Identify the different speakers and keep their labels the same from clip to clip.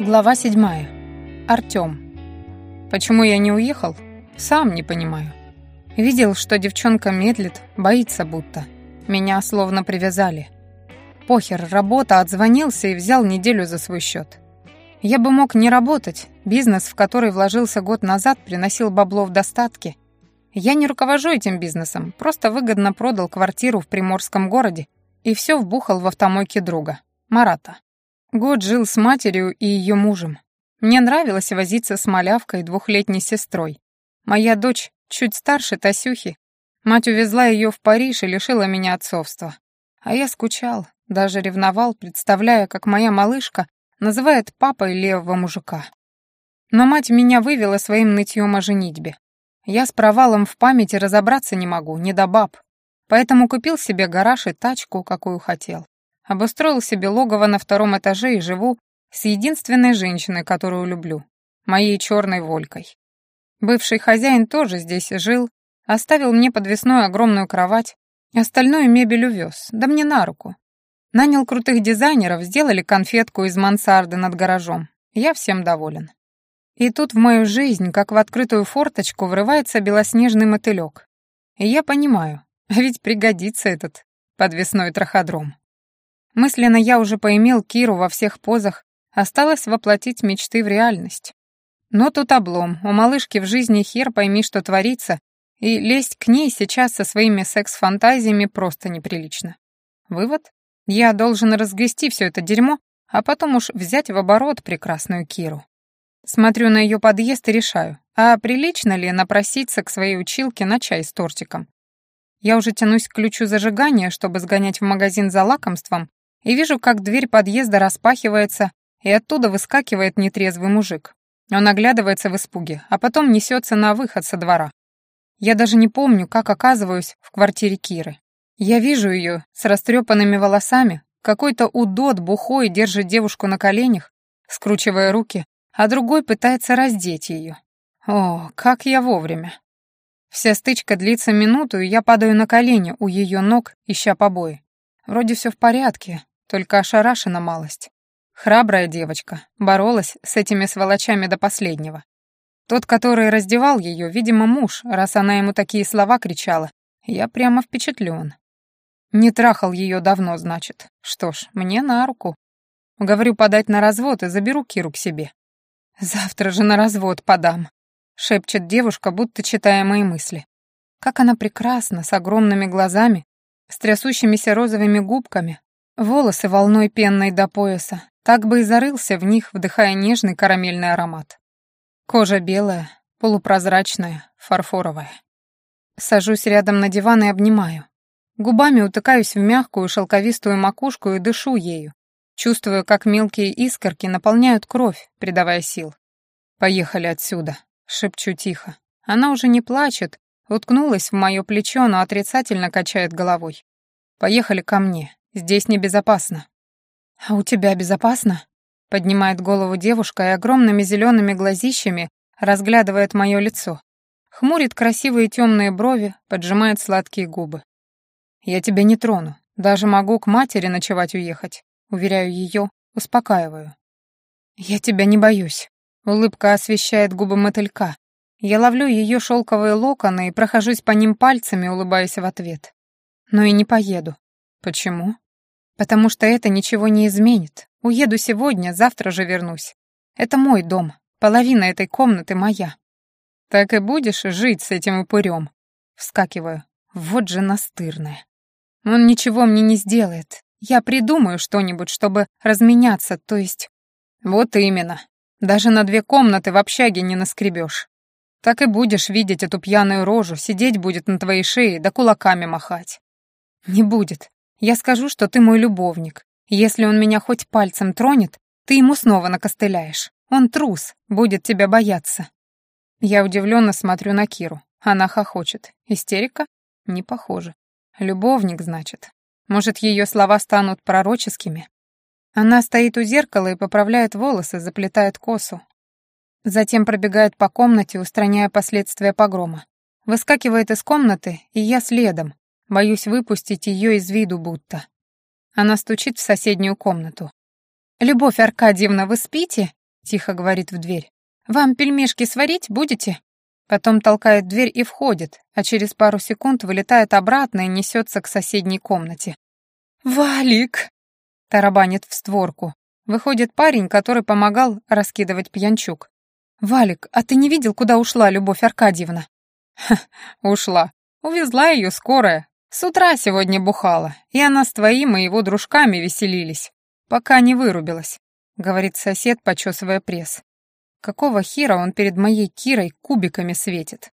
Speaker 1: Глава седьмая. Артём. Почему я не уехал? Сам не понимаю. Видел, что девчонка медлит, боится будто. Меня словно привязали. Похер, работа, отзвонился и взял неделю за свой счет. Я бы мог не работать. Бизнес, в который вложился год назад, приносил бабло в достатке. Я не руковожу этим бизнесом, просто выгодно продал квартиру в приморском городе и все вбухал в автомойке друга, Марата. Год жил с матерью и ее мужем. Мне нравилось возиться с малявкой, двухлетней сестрой. Моя дочь чуть старше Тасюхи. Мать увезла ее в Париж и лишила меня отцовства. А я скучал, даже ревновал, представляя, как моя малышка называет папой левого мужика. Но мать меня вывела своим нытьем о женитьбе. Я с провалом в памяти разобраться не могу, не до баб. Поэтому купил себе гараж и тачку, какую хотел. Обустроил себе логово на втором этаже и живу с единственной женщиной, которую люблю, моей черной волькой. Бывший хозяин тоже здесь жил, оставил мне подвесную огромную кровать, остальную мебель увез, да мне на руку. Нанял крутых дизайнеров, сделали конфетку из мансарды над гаражом. Я всем доволен. И тут в мою жизнь, как в открытую форточку, врывается белоснежный мотылек. И я понимаю, ведь пригодится этот подвесной траходром. Мысленно я уже поимел Киру во всех позах, осталось воплотить мечты в реальность. Но тут облом, у малышки в жизни хер пойми, что творится, и лезть к ней сейчас со своими секс-фантазиями просто неприлично. Вывод? Я должен разгрести все это дерьмо, а потом уж взять в оборот прекрасную Киру. Смотрю на ее подъезд и решаю, а прилично ли напроситься к своей училке на чай с тортиком. Я уже тянусь к ключу зажигания, чтобы сгонять в магазин за лакомством, и вижу, как дверь подъезда распахивается, и оттуда выскакивает нетрезвый мужик. Он оглядывается в испуге, а потом несется на выход со двора. Я даже не помню, как оказываюсь в квартире Киры. Я вижу ее с растрепанными волосами, какой-то удот бухой держит девушку на коленях, скручивая руки, а другой пытается раздеть ее. О, как я вовремя. Вся стычка длится минуту, и я падаю на колени у ее ног, ища побои. Вроде все в порядке, только ошарашена малость. Храбрая девочка, боролась с этими сволочами до последнего. Тот, который раздевал ее, видимо, муж, раз она ему такие слова кричала. Я прямо впечатлен. Не трахал ее давно, значит. Что ж, мне на руку. Говорю подать на развод и заберу Киру к себе. Завтра же на развод подам, шепчет девушка, будто читая мои мысли. Как она прекрасна, с огромными глазами, с трясущимися розовыми губками, волосы волной пенной до пояса, так бы и зарылся в них, вдыхая нежный карамельный аромат. Кожа белая, полупрозрачная, фарфоровая. Сажусь рядом на диван и обнимаю. Губами утыкаюсь в мягкую шелковистую макушку и дышу ею. Чувствую, как мелкие искорки наполняют кровь, придавая сил. «Поехали отсюда», — шепчу тихо. Она уже не плачет, Уткнулась в мое плечо, но отрицательно качает головой. «Поехали ко мне. Здесь небезопасно». «А у тебя безопасно?» Поднимает голову девушка и огромными зелеными глазищами разглядывает мое лицо. Хмурит красивые темные брови, поджимает сладкие губы. «Я тебя не трону. Даже могу к матери ночевать уехать». Уверяю ее, успокаиваю. «Я тебя не боюсь». Улыбка освещает губы мотылька, я ловлю ее шелковые локоны и прохожусь по ним пальцами, улыбаясь в ответ. Но и не поеду. Почему? Потому что это ничего не изменит. Уеду сегодня, завтра же вернусь. Это мой дом. Половина этой комнаты моя. Так и будешь жить с этим упырем. Вскакиваю. Вот же настырная. Он ничего мне не сделает. Я придумаю что-нибудь, чтобы разменяться, то есть... Вот именно. Даже на две комнаты в общаге не наскребешь. Так и будешь видеть эту пьяную рожу, сидеть будет на твоей шее да кулаками махать. Не будет. Я скажу, что ты мой любовник. Если он меня хоть пальцем тронет, ты ему снова накостыляешь. Он трус, будет тебя бояться. Я удивленно смотрю на Киру. Она хохочет. Истерика? Не похоже. Любовник, значит. Может, ее слова станут пророческими? Она стоит у зеркала и поправляет волосы, заплетает косу. Затем пробегает по комнате, устраняя последствия погрома. Выскакивает из комнаты, и я следом. Боюсь выпустить ее из виду будто. Она стучит в соседнюю комнату. «Любовь Аркадьевна, вы спите?» — тихо говорит в дверь. «Вам пельмешки сварить будете?» Потом толкает дверь и входит, а через пару секунд вылетает обратно и несется к соседней комнате. «Валик!» — тарабанит в створку. Выходит парень, который помогал раскидывать пьянчук. «Валик, а ты не видел, куда ушла Любовь Аркадьевна?» «Ха, ушла. Увезла ее скорая. С утра сегодня бухала, и она с твоим и его дружками веселились, пока не вырубилась», — говорит сосед, почесывая пресс. «Какого хера он перед моей Кирой кубиками светит?»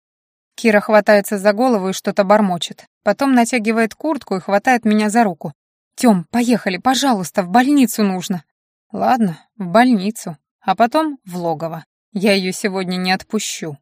Speaker 1: Кира хватается за голову и что-то бормочет. Потом натягивает куртку и хватает меня за руку. «Тём, поехали, пожалуйста, в больницу нужно». «Ладно, в больницу, а потом в логово. Я ее сегодня не отпущу».